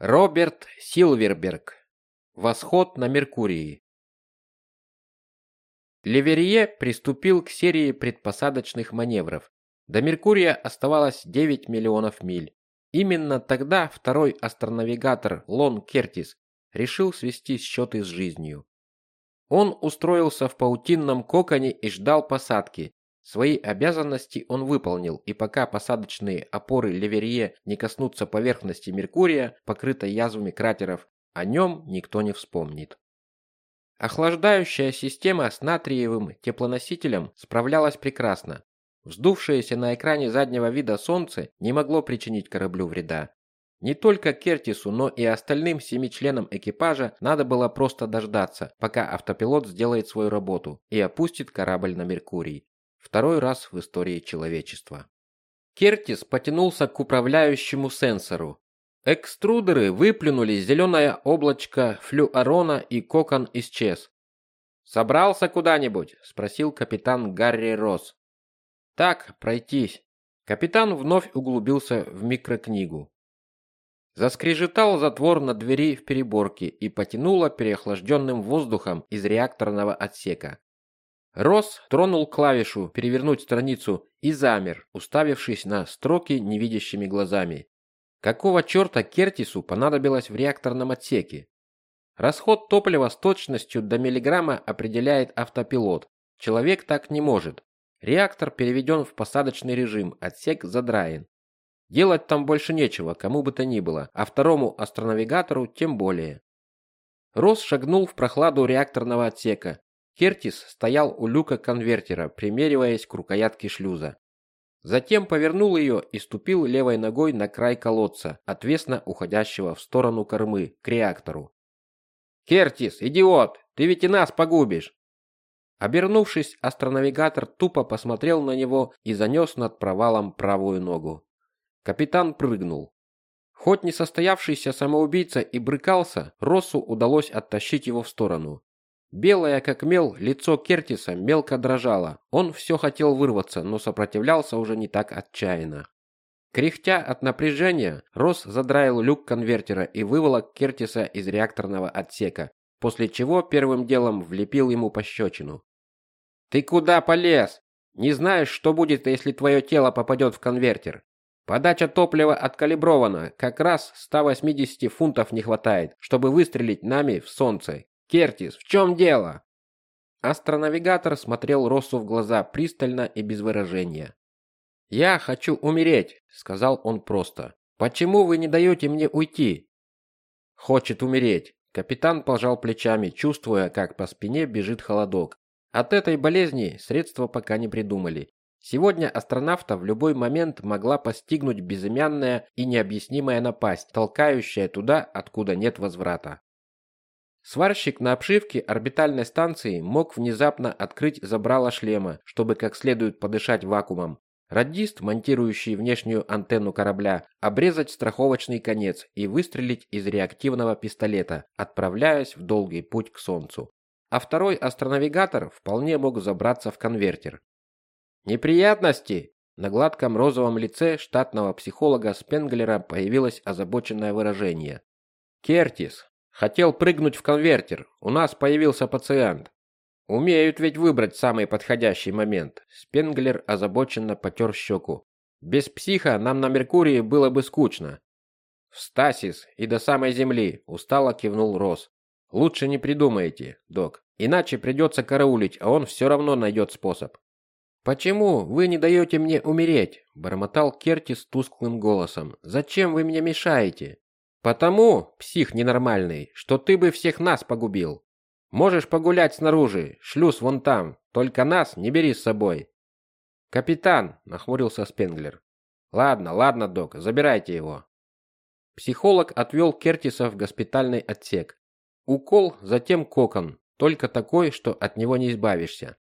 Роберт Силверберг. Восход на Меркурии. Леверье приступил к серии предпосадочных маневров. До Меркурия оставалось 9 миллионов миль. Именно тогда второй астронавигатор Лон Кертис решил свести счеты с жизнью. Он устроился в паутинном коконе и ждал посадки. Свои обязанности он выполнил, и пока посадочные опоры Леверье не коснутся поверхности Меркурия, покрытой язвами кратеров, о нем никто не вспомнит. Охлаждающая система с натриевым теплоносителем справлялась прекрасно. Вздувшееся на экране заднего вида солнце не могло причинить кораблю вреда. Не только Кертису, но и остальным семи членам экипажа надо было просто дождаться, пока автопилот сделает свою работу и опустит корабль на Меркурий. Второй раз в истории человечества. Кертис потянулся к управляющему сенсору. Экструдеры выплюнули зеленое облачко флюорона и кокон исчез. «Собрался куда-нибудь?» – спросил капитан Гарри Росс. «Так, пройтись». Капитан вновь углубился в микрокнигу. Заскрежетал затвор на двери в переборке и потянуло переохлажденным воздухом из реакторного отсека. Росс тронул клавишу «Перевернуть страницу» и замер, уставившись на строки невидящими глазами. Какого черта Кертису понадобилось в реакторном отсеке? Расход топлива с точностью до миллиграмма определяет автопилот. Человек так не может. Реактор переведен в посадочный режим, отсек задраен. Делать там больше нечего, кому бы то ни было, а второму астронавигатору тем более. Росс шагнул в прохладу реакторного отсека. Кертис стоял у люка конвертера, примериваясь к рукоятке шлюза. Затем повернул ее и ступил левой ногой на край колодца, отвесно уходящего в сторону кормы, к реактору. «Кертис, идиот! Ты ведь и нас погубишь!» Обернувшись, астронавигатор тупо посмотрел на него и занес над провалом правую ногу. Капитан прыгнул. Хоть не состоявшийся самоубийца и брыкался, Россу удалось оттащить его в сторону. Белое как мел, лицо Кертиса мелко дрожало. Он все хотел вырваться, но сопротивлялся уже не так отчаянно. Кряхтя от напряжения, Росс задраил люк конвертера и выволок Кертиса из реакторного отсека, после чего первым делом влепил ему пощечину. «Ты куда полез? Не знаешь, что будет, если твое тело попадет в конвертер? Подача топлива откалибрована, как раз 180 фунтов не хватает, чтобы выстрелить нами в солнце. Кертис, в чем дело?» Астронавигатор смотрел Россу в глаза пристально и без выражения. «Я хочу умереть», — сказал он просто. «Почему вы не даете мне уйти?» «Хочет умереть». Капитан пожал плечами, чувствуя, как по спине бежит холодок. От этой болезни средства пока не придумали. Сегодня астронавта в любой момент могла постигнуть безымянная и необъяснимая напасть, толкающая туда, откуда нет возврата. Сварщик на обшивке орбитальной станции мог внезапно открыть забрало шлема, чтобы как следует подышать вакуумом. Радист, монтирующий внешнюю антенну корабля, обрезать страховочный конец и выстрелить из реактивного пистолета, отправляясь в долгий путь к Солнцу. А второй астронавигатор вполне мог забраться в конвертер. «Неприятности!» На гладком розовом лице штатного психолога Спенглера появилось озабоченное выражение. «Кертис, хотел прыгнуть в конвертер. У нас появился пациент. Умеют ведь выбрать самый подходящий момент». Спенглер озабоченно потер щеку. «Без психа нам на Меркурии было бы скучно». «В стасис и до самой Земли», — устало кивнул Рос. «Лучше не придумайте, док. Иначе придется караулить, а он все равно найдет способ». «Почему вы не даете мне умереть?» – бормотал Кертис тусклым голосом. «Зачем вы мне мешаете?» «Потому, псих ненормальный, что ты бы всех нас погубил. Можешь погулять снаружи, шлюз вон там, только нас не бери с собой». «Капитан», – нахмурился Спенглер. «Ладно, ладно, док, забирайте его». Психолог отвел Кертиса в госпитальный отсек. Укол, затем кокон, только такой, что от него не избавишься.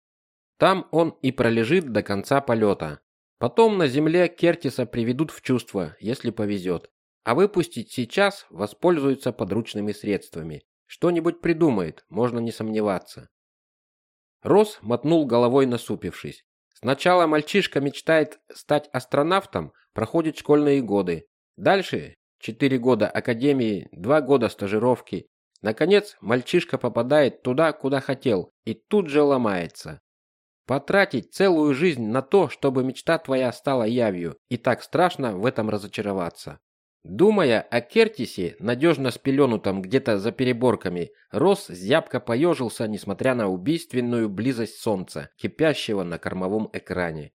Там он и пролежит до конца полета. Потом на земле Кертиса приведут в чувство, если повезет. А выпустить сейчас воспользуются подручными средствами. Что-нибудь придумает, можно не сомневаться. Рос мотнул головой, насупившись. Сначала мальчишка мечтает стать астронавтом, проходит школьные годы. Дальше четыре года академии, два года стажировки. Наконец, мальчишка попадает туда, куда хотел, и тут же ломается. Потратить целую жизнь на то, чтобы мечта твоя стала явью, и так страшно в этом разочароваться. Думая о Кертисе, надежно спеленутом где-то за переборками, Рос зябко поежился, несмотря на убийственную близость солнца, кипящего на кормовом экране.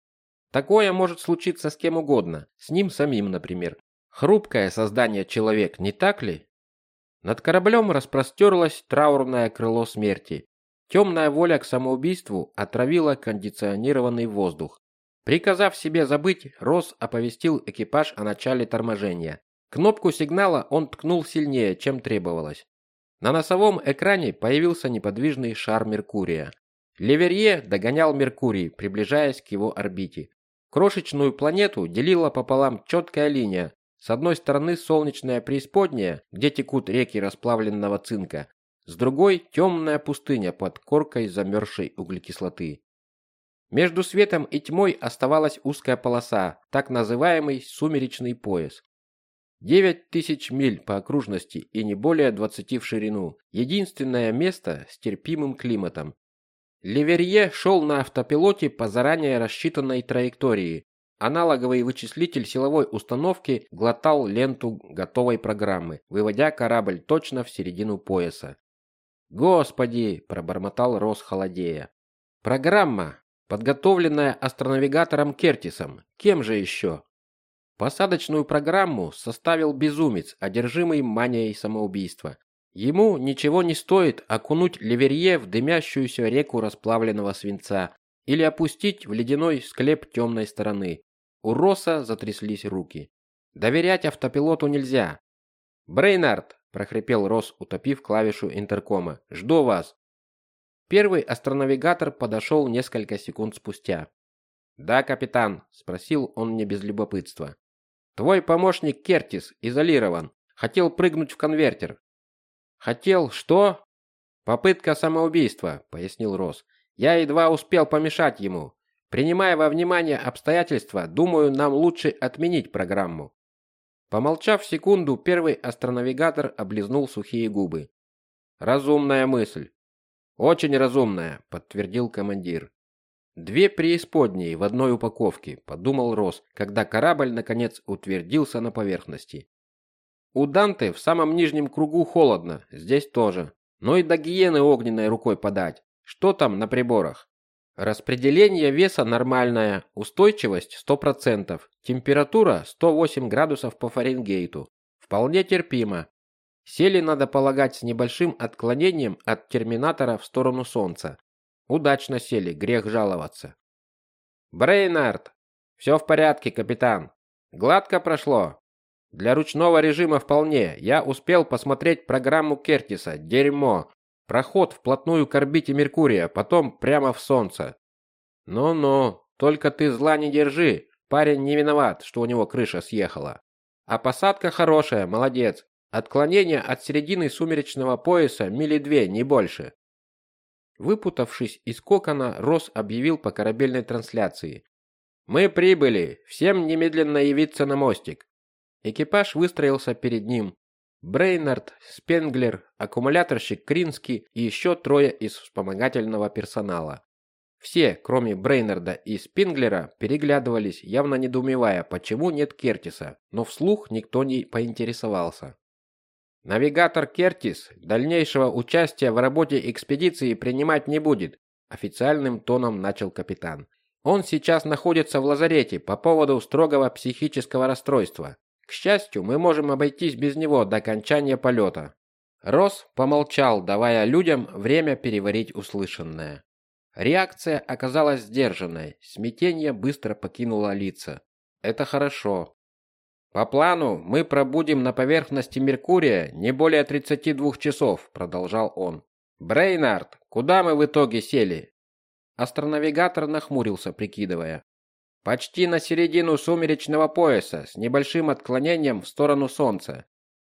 Такое может случиться с кем угодно, с ним самим, например. Хрупкое создание человек, не так ли? Над кораблем распростерлось траурное крыло смерти. Темная воля к самоубийству отравила кондиционированный воздух. Приказав себе забыть, Рос оповестил экипаж о начале торможения. Кнопку сигнала он ткнул сильнее, чем требовалось. На носовом экране появился неподвижный шар Меркурия. Леверье догонял Меркурий, приближаясь к его орбите. Крошечную планету делила пополам четкая линия. С одной стороны солнечная преисподняя, где текут реки расплавленного цинка, с другой темная пустыня под коркой замерзшей углекислоты. Между светом и тьмой оставалась узкая полоса, так называемый сумеречный пояс. Девять тысяч миль по окружности и не более двадцати в ширину. Единственное место с терпимым климатом. Леверье шел на автопилоте по заранее рассчитанной траектории. Аналоговый вычислитель силовой установки глотал ленту готовой программы, выводя корабль точно в середину пояса. «Господи!» – пробормотал Рос холодея. «Программа, подготовленная астронавигатором Кертисом. Кем же еще?» Посадочную программу составил безумец, одержимый манией самоубийства. Ему ничего не стоит окунуть Леверье в дымящуюся реку расплавленного свинца или опустить в ледяной склеп темной стороны. У Росса затряслись руки. Доверять автопилоту нельзя. «Брейнард!» – прохрипел Росс, утопив клавишу интеркома. «Жду вас!» Первый астронавигатор подошел несколько секунд спустя. «Да, капитан?» – спросил он не без любопытства. Твой помощник Кертис изолирован. Хотел прыгнуть в конвертер. Хотел что? Попытка самоубийства, пояснил Рос. Я едва успел помешать ему. Принимая во внимание обстоятельства, думаю, нам лучше отменить программу. Помолчав секунду, первый астронавигатор облизнул сухие губы. Разумная мысль. Очень разумная, подтвердил командир. Две преисподние в одной упаковке, подумал Рос, когда корабль наконец утвердился на поверхности. У Данте в самом нижнем кругу холодно, здесь тоже. Но и до гиены огненной рукой подать. Что там на приборах? Распределение веса нормальное, устойчивость 100%, температура 108 градусов по Фаренгейту. Вполне терпимо. Сели, надо полагать, с небольшим отклонением от терминатора в сторону Солнца. Удачно сели, грех жаловаться. Брейнард, все в порядке, капитан. Гладко прошло. Для ручного режима вполне. Я успел посмотреть программу Кертиса. Дерьмо. Проход вплотную к орбите Меркурия, потом прямо в Солнце. Ну-ну, только ты зла не держи. Парень не виноват, что у него крыша съехала. А посадка хорошая, молодец. Отклонение от середины сумеречного пояса мили две, не больше. Выпутавшись из кокона, Рос объявил по корабельной трансляции. «Мы прибыли! Всем немедленно явиться на мостик!» Экипаж выстроился перед ним. Брейнард, Спенглер, аккумуляторщик Крински и еще трое из вспомогательного персонала. Все, кроме Брейнарда и Спинглера, переглядывались, явно недоумевая, почему нет Кертиса, но вслух никто не поинтересовался. Навигатор Кертис дальнейшего участия в работе экспедиции принимать не будет, официальным тоном начал капитан. Он сейчас находится в лазарете по поводу строгого психического расстройства. К счастью, мы можем обойтись без него до окончания полета. Рос помолчал, давая людям время переварить услышанное. Реакция оказалась сдержанной, смятение быстро покинуло лица. Это хорошо. По плану мы пробудем на поверхности Меркурия не более 32 часов, продолжал он. Брейнард, куда мы в итоге сели? Астронавигатор нахмурился, прикидывая. Почти на середину сумеречного пояса, с небольшим отклонением в сторону Солнца.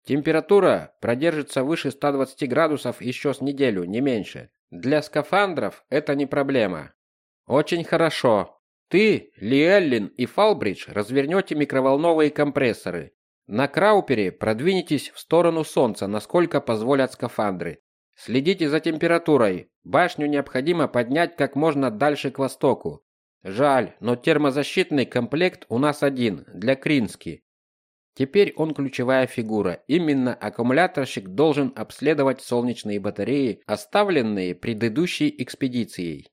Температура продержится выше 120 градусов еще с неделю, не меньше. Для скафандров это не проблема. Очень хорошо. Ты, Лиэллин и Фалбридж развернете микроволновые компрессоры. На Краупере продвинетесь в сторону Солнца, насколько позволят скафандры. Следите за температурой. Башню необходимо поднять как можно дальше к востоку. Жаль, но термозащитный комплект у нас один, для Крински. Теперь он ключевая фигура. Именно аккумуляторщик должен обследовать солнечные батареи, оставленные предыдущей экспедицией.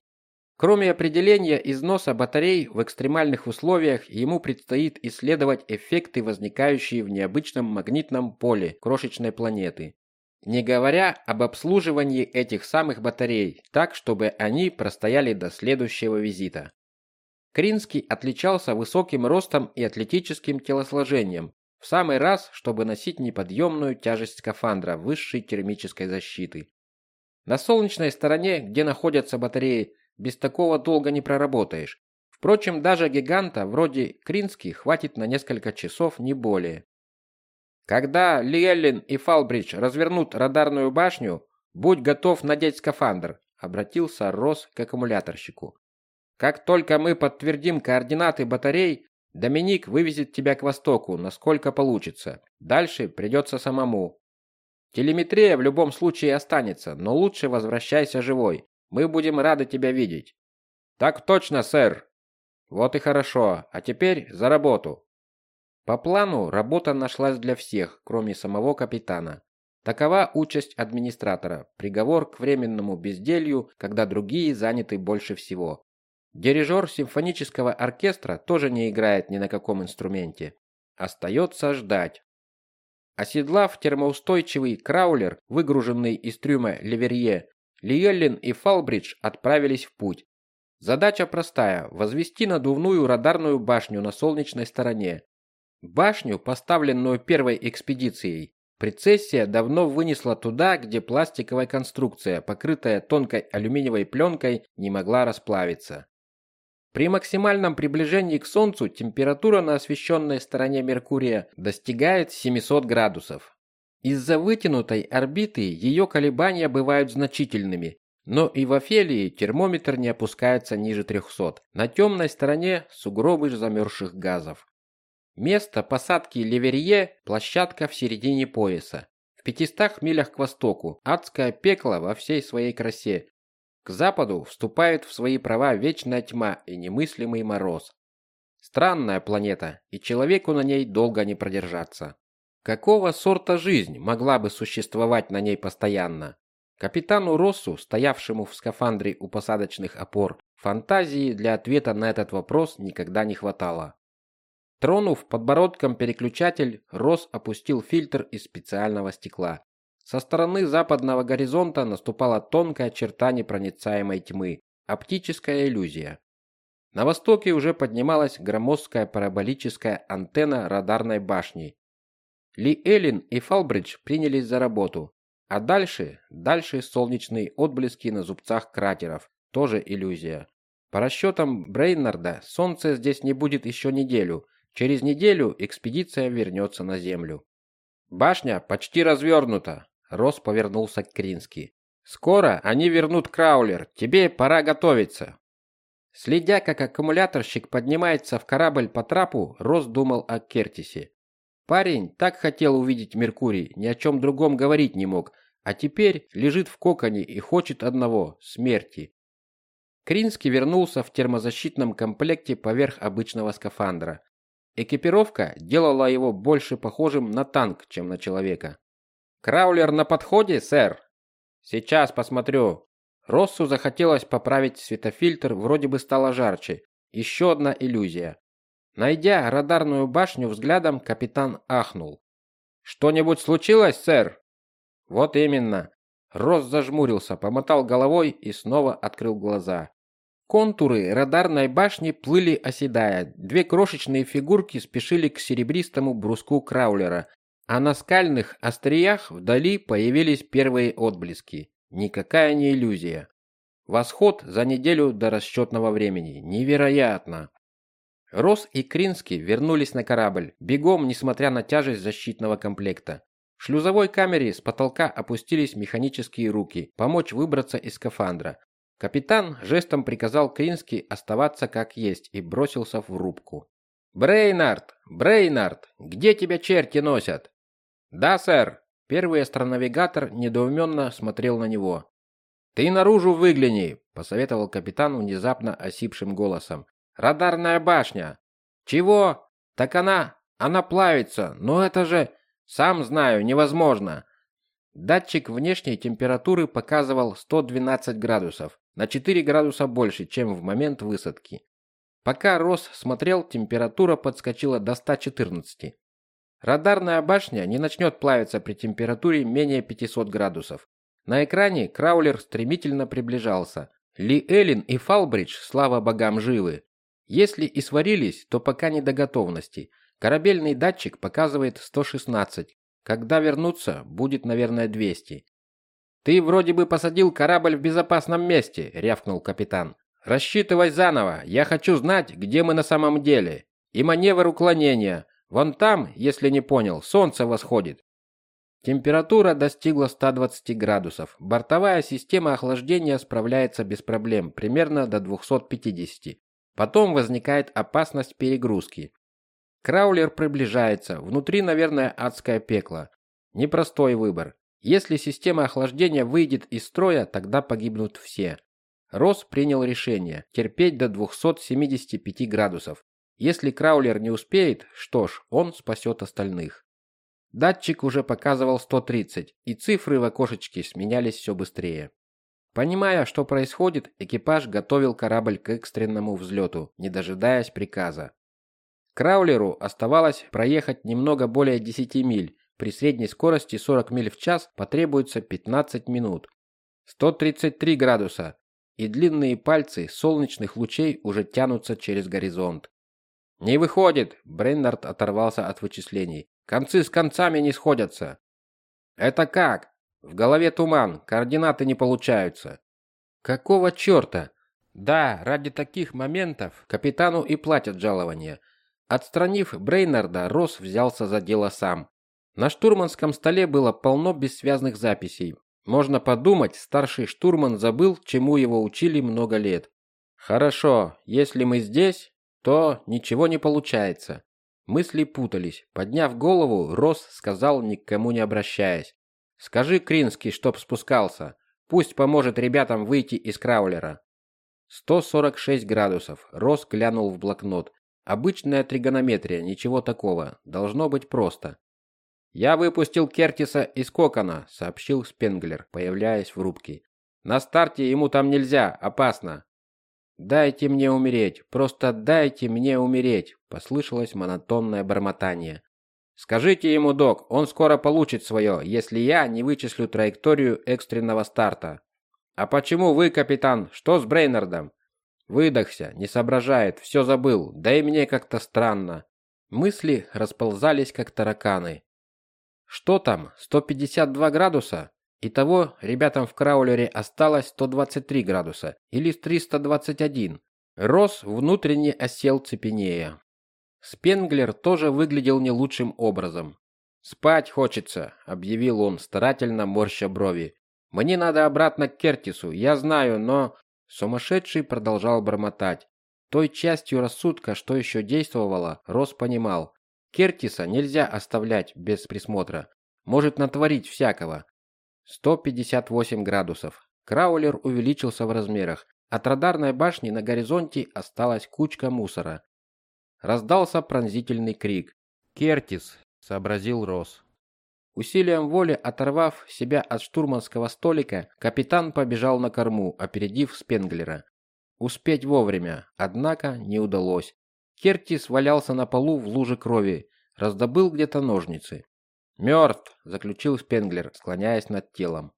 Кроме определения износа батарей в экстремальных условиях, ему предстоит исследовать эффекты, возникающие в необычном магнитном поле крошечной планеты. Не говоря об обслуживании этих самых батарей, так чтобы они простояли до следующего визита. Кринский отличался высоким ростом и атлетическим телосложением, в самый раз, чтобы носить неподъемную тяжесть скафандра высшей термической защиты. На солнечной стороне, где находятся батареи, без такого долго не проработаешь. Впрочем, даже гиганта вроде Крински хватит на несколько часов, не более. Когда Лиэллин и Фалбридж развернут радарную башню, будь готов надеть скафандр, обратился Росс к аккумуляторщику. Как только мы подтвердим координаты батарей, Доминик вывезет тебя к востоку, насколько получится. Дальше придется самому. Телеметрия в любом случае останется, но лучше возвращайся живой. Мы будем рады тебя видеть. Так точно, сэр. Вот и хорошо. А теперь за работу. По плану работа нашлась для всех, кроме самого капитана. Такова участь администратора, приговор к временному безделью, когда другие заняты больше всего. Дирижер симфонического оркестра тоже не играет ни на каком инструменте. Остается ждать. Оседлав термоустойчивый краулер, выгруженный из трюма Леверье, Лиеллин и Фалбридж отправились в путь. Задача простая – возвести надувную радарную башню на солнечной стороне. Башню, поставленную первой экспедицией, Прецессия давно вынесла туда, где пластиковая конструкция, покрытая тонкой алюминиевой пленкой, не могла расплавиться. При максимальном приближении к Солнцу температура на освещенной стороне Меркурия достигает 700 градусов. Из-за вытянутой орбиты ее колебания бывают значительными, но и в Офелии термометр не опускается ниже 300. На темной стороне сугробы замерзших газов. Место посадки Леверье – площадка в середине пояса. В 500 милях к востоку – адское пекло во всей своей красе, к западу вступает в свои права вечная тьма и немыслимый мороз. Странная планета, и человеку на ней долго не продержаться. Какого сорта жизнь могла бы существовать на ней постоянно? Капитану Россу, стоявшему в скафандре у посадочных опор, фантазии для ответа на этот вопрос никогда не хватало. Тронув подбородком переключатель, Росс опустил фильтр из специального стекла. Со стороны западного горизонта наступала тонкая черта непроницаемой тьмы, оптическая иллюзия. На востоке уже поднималась громоздкая параболическая антенна радарной башни. Ли Эллин и Фалбридж принялись за работу. А дальше, дальше солнечные отблески на зубцах кратеров, тоже иллюзия. По расчетам Брейнарда, солнце здесь не будет еще неделю. Через неделю экспедиция вернется на Землю. Башня почти развернута, Рос повернулся к Крински. «Скоро они вернут краулер. Тебе пора готовиться». Следя, как аккумуляторщик поднимается в корабль по трапу, Рос думал о Кертисе. Парень так хотел увидеть Меркурий, ни о чем другом говорить не мог, а теперь лежит в коконе и хочет одного – смерти. Кринский вернулся в термозащитном комплекте поверх обычного скафандра. Экипировка делала его больше похожим на танк, чем на человека. Краулер на подходе, сэр. Сейчас посмотрю. Россу захотелось поправить светофильтр, вроде бы стало жарче. Еще одна иллюзия. Найдя радарную башню взглядом, капитан ахнул. Что-нибудь случилось, сэр? Вот именно. Росс зажмурился, помотал головой и снова открыл глаза. Контуры радарной башни плыли оседая. Две крошечные фигурки спешили к серебристому бруску краулера, а на скальных остриях вдали появились первые отблески. Никакая не иллюзия. Восход за неделю до расчетного времени. Невероятно. Рос и Кринский вернулись на корабль, бегом, несмотря на тяжесть защитного комплекта. В шлюзовой камере с потолка опустились механические руки, помочь выбраться из скафандра. Капитан жестом приказал Крински оставаться как есть и бросился в рубку. Брейнард, Брейнард, где тебя черти носят? Да, сэр. Первый астронавигатор недоуменно смотрел на него. Ты наружу выгляни, посоветовал капитан внезапно осипшим голосом. Радарная башня. Чего? Так она, она плавится. Но это же, сам знаю, невозможно. Датчик внешней температуры показывал 112 градусов, на 4 градуса больше, чем в момент высадки. Пока Рос смотрел, температура подскочила до 114. Радарная башня не начнет плавиться при температуре менее 500 градусов. На экране Краулер стремительно приближался. Ли Эллин и Фалбридж, слава богам, живы. Если и сварились, то пока не до готовности. Корабельный датчик показывает 116, когда вернутся, будет, наверное, 200. Ты вроде бы посадил корабль в безопасном месте, рявкнул капитан. Рассчитывай заново. Я хочу знать, где мы на самом деле. И маневр уклонения. Вон там, если не понял, солнце восходит. Температура достигла 120 градусов. Бортовая система охлаждения справляется без проблем, примерно до 250. Потом возникает опасность перегрузки. Краулер приближается. Внутри, наверное, адское пекло. Непростой выбор. Если система охлаждения выйдет из строя, тогда погибнут все. Росс принял решение терпеть до 275 градусов. Если Краулер не успеет, что ж, он спасет остальных. Датчик уже показывал 130, и цифры в окошечке сменялись все быстрее. Понимая, что происходит, экипаж готовил корабль к экстренному взлету, не дожидаясь приказа. Краулеру оставалось проехать немного более 10 миль. При средней скорости 40 миль в час потребуется 15 минут. 133 градуса. И длинные пальцы солнечных лучей уже тянутся через горизонт. «Не выходит!» – Бреннард оторвался от вычислений. «Концы с концами не сходятся!» «Это как?» «В голове туман, координаты не получаются». «Какого черта?» «Да, ради таких моментов капитану и платят жалование. Отстранив Брейнарда, Росс взялся за дело сам. На штурманском столе было полно бессвязных записей. Можно подумать, старший штурман забыл, чему его учили много лет. Хорошо, если мы здесь, то ничего не получается. Мысли путались. Подняв голову, Росс сказал, никому не обращаясь: "Скажи Кринский, чтоб спускался. Пусть поможет ребятам выйти из краулера". 146 градусов. Росс глянул в блокнот. Обычная тригонометрия, ничего такого. Должно быть просто. Я выпустил Кертиса из кокона, сообщил Спенглер, появляясь в рубке. На старте ему там нельзя, опасно. Дайте мне умереть, просто дайте мне умереть, послышалось монотонное бормотание. Скажите ему, док, он скоро получит свое, если я не вычислю траекторию экстренного старта. А почему вы, капитан? Что с Брейнардом? Выдохся, не соображает, все забыл, да и мне как-то странно. Мысли расползались, как тараканы. Что там, 152 градуса? Итого ребятам в краулере осталось 123 градуса или 321. Рос внутренне осел цепенея. Спенглер тоже выглядел не лучшим образом. «Спать хочется», — объявил он, старательно морща брови. «Мне надо обратно к Кертису, я знаю, но...» Сумасшедший продолжал бормотать. Той частью рассудка, что еще действовало, Рос понимал. Кертиса нельзя оставлять без присмотра. Может натворить всякого. 158 градусов. Краулер увеличился в размерах. От радарной башни на горизонте осталась кучка мусора. Раздался пронзительный крик. «Кертис!» – сообразил Рос. Усилием воли оторвав себя от штурманского столика, капитан побежал на корму, опередив Спенглера. Успеть вовремя, однако не удалось. Кертис валялся на полу в луже крови, раздобыл где-то ножницы. «Мертв», — заключил Спенглер, склоняясь над телом.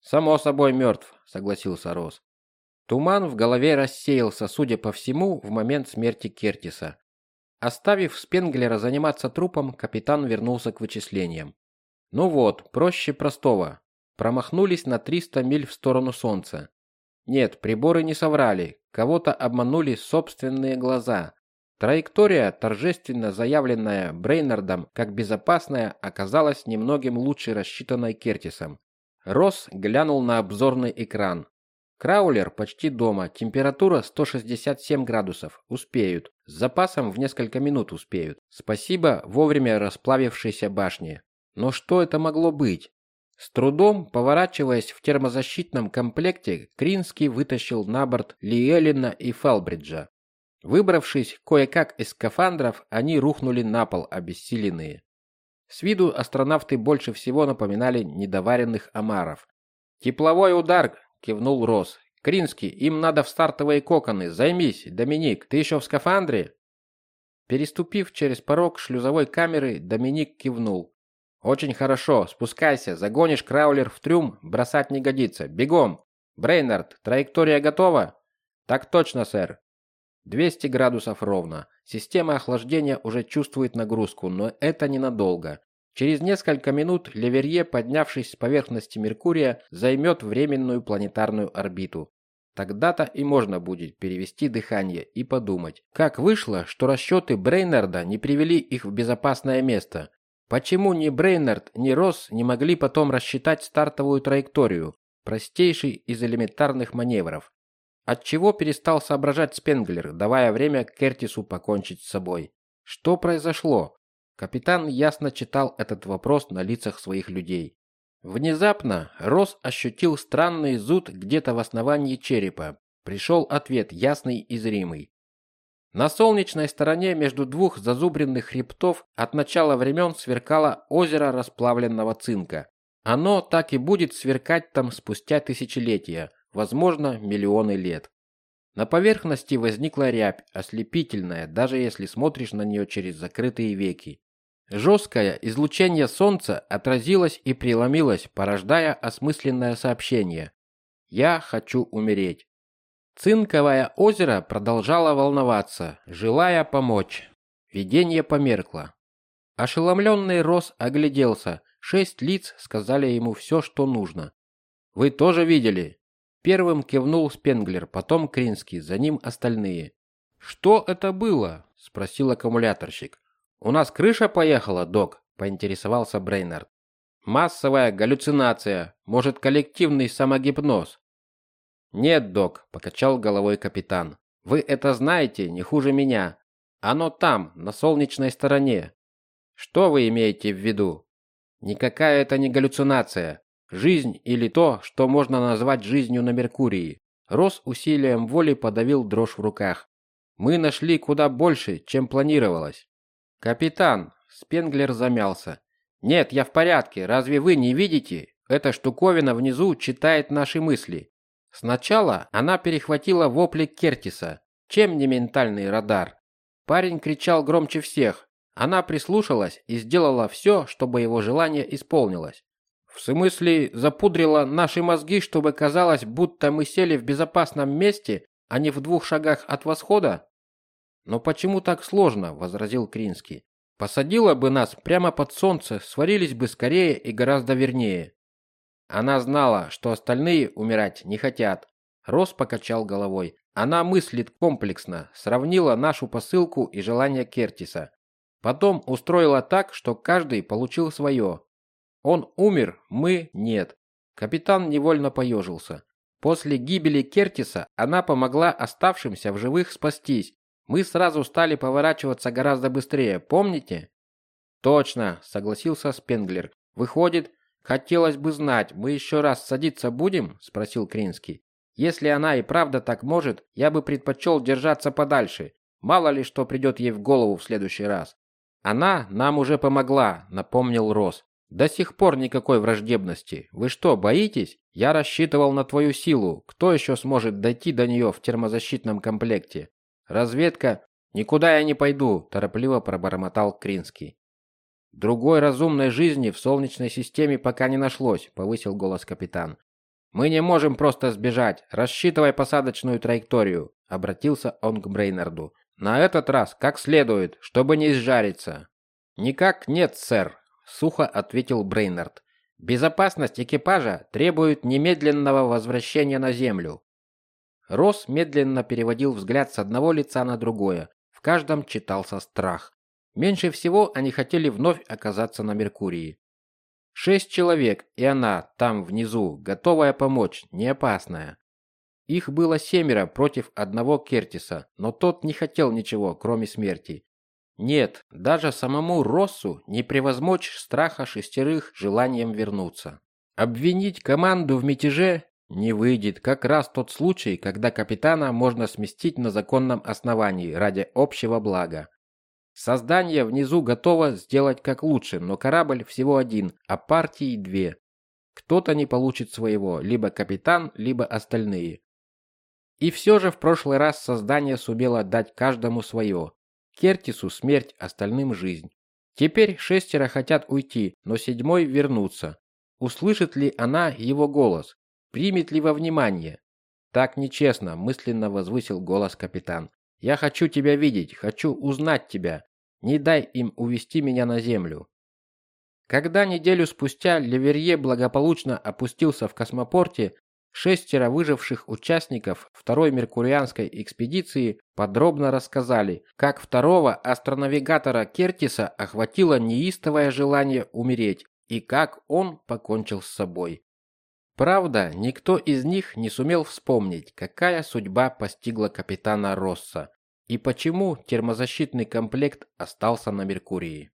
«Само собой мертв», — согласился Рос. Туман в голове рассеялся, судя по всему, в момент смерти Кертиса. Оставив Спенглера заниматься трупом, капитан вернулся к вычислениям. Ну вот, проще простого. Промахнулись на 300 миль в сторону Солнца. Нет, приборы не соврали. Кого-то обманули собственные глаза. Траектория, торжественно заявленная Брейнардом как безопасная, оказалась немногим лучше рассчитанной Кертисом. Росс глянул на обзорный экран. Краулер почти дома, температура 167 градусов. Успеют. С запасом в несколько минут успеют. Спасибо вовремя расплавившейся башне. Но что это могло быть? С трудом, поворачиваясь в термозащитном комплекте, Кринский вытащил на борт Лиэлина и Фалбриджа. Выбравшись кое-как из скафандров, они рухнули на пол, обессиленные. С виду астронавты больше всего напоминали недоваренных омаров. «Тепловой удар!» – кивнул Рос. «Кринский, им надо в стартовые коконы. Займись, Доминик, ты еще в скафандре?» Переступив через порог шлюзовой камеры, Доминик кивнул. «Очень хорошо. Спускайся. Загонишь краулер в трюм. Бросать не годится. Бегом. Брейнард, траектория готова?» «Так точно, сэр». 200 градусов ровно. Система охлаждения уже чувствует нагрузку, но это ненадолго. Через несколько минут Леверье, поднявшись с поверхности Меркурия, займет временную планетарную орбиту. Тогда-то и можно будет перевести дыхание и подумать, как вышло, что расчеты Брейнарда не привели их в безопасное место. Почему ни Брейнард, ни Росс не могли потом рассчитать стартовую траекторию, простейший из элементарных маневров? Отчего перестал соображать Спенглер, давая время Кертису покончить с собой? Что произошло? Капитан ясно читал этот вопрос на лицах своих людей. Внезапно Росс ощутил странный зуд где-то в основании черепа. Пришел ответ, ясный и зримый. На солнечной стороне между двух зазубренных хребтов от начала времен сверкало озеро расплавленного цинка. Оно так и будет сверкать там спустя тысячелетия, возможно, миллионы лет. На поверхности возникла рябь, ослепительная, даже если смотришь на нее через закрытые веки. Жесткое излучение солнца отразилось и преломилось, порождая осмысленное сообщение. «Я хочу умереть». Цинковое озеро продолжало волноваться, желая помочь. Видение померкло. Ошеломленный Рос огляделся. Шесть лиц сказали ему все, что нужно. «Вы тоже видели?» Первым кивнул Спенглер, потом Кринский, за ним остальные. «Что это было?» – спросил аккумуляторщик. «У нас крыша поехала, док?» – поинтересовался Брейнард. «Массовая галлюцинация, может, коллективный самогипноз?» «Нет, док», – покачал головой капитан. «Вы это знаете не хуже меня. Оно там, на солнечной стороне. Что вы имеете в виду? Никакая это не галлюцинация. Жизнь или то, что можно назвать жизнью на Меркурии. Рос усилием воли подавил дрожь в руках. Мы нашли куда больше, чем планировалось. «Капитан!» – Спенглер замялся. «Нет, я в порядке. Разве вы не видите? Эта штуковина внизу читает наши мысли. Сначала она перехватила вопли Кертиса. Чем не ментальный радар? Парень кричал громче всех. Она прислушалась и сделала все, чтобы его желание исполнилось. В смысле, запудрила наши мозги, чтобы казалось, будто мы сели в безопасном месте, а не в двух шагах от восхода? «Но почему так сложно?» – возразил Кринский. «Посадила бы нас прямо под солнце, сварились бы скорее и гораздо вернее». Она знала, что остальные умирать не хотят. Рос покачал головой. Она мыслит комплексно, сравнила нашу посылку и желания Кертиса. Потом устроила так, что каждый получил свое. Он умер, мы нет. Капитан невольно поежился. После гибели Кертиса она помогла оставшимся в живых спастись, мы сразу стали поворачиваться гораздо быстрее, помните? Точно, согласился Спенглер. Выходит, хотелось бы знать, мы еще раз садиться будем? спросил Кринский. Если она и правда так может, я бы предпочел держаться подальше. Мало ли что придет ей в голову в следующий раз. Она нам уже помогла, напомнил Рос. До сих пор никакой враждебности. Вы что, боитесь? Я рассчитывал на твою силу. Кто еще сможет дойти до нее в термозащитном комплекте? Разведка никуда я не пойду, торопливо пробормотал Кринский. Другой разумной жизни в солнечной системе пока не нашлось, повысил голос капитан. Мы не можем просто сбежать. Рассчитывай посадочную траекторию, обратился он к Брейнарду. На этот раз как следует, чтобы не изжариться. Никак нет, сэр, сухо ответил Брейнард. Безопасность экипажа требует немедленного возвращения на землю. Рос медленно переводил взгляд с одного лица на другое. В каждом читался страх. Меньше всего они хотели вновь оказаться на Меркурии. Шесть человек, и она там внизу, готовая помочь, не опасная. Их было семеро против одного Кертиса, но тот не хотел ничего, кроме смерти. Нет, даже самому Россу не превозмочь страха шестерых желанием вернуться. Обвинить команду в мятеже не выйдет как раз тот случай, когда капитана можно сместить на законном основании ради общего блага. Создание внизу готово сделать как лучше, но корабль всего один, а партии две. Кто-то не получит своего, либо капитан, либо остальные. И все же в прошлый раз создание сумело дать каждому свое. Кертису смерть, остальным жизнь. Теперь шестеро хотят уйти, но седьмой вернуться. Услышит ли она его голос? Примет ли во внимание? Так нечестно, мысленно возвысил голос капитан. Я хочу тебя видеть, хочу узнать тебя. Не дай им увести меня на землю. Когда неделю спустя Леверье благополучно опустился в космопорте, Шестеро выживших участников второй меркурианской экспедиции подробно рассказали, как второго астронавигатора Кертиса охватило неистовое желание умереть и как он покончил с собой. Правда, никто из них не сумел вспомнить, какая судьба постигла капитана Росса и почему термозащитный комплект остался на Меркурии.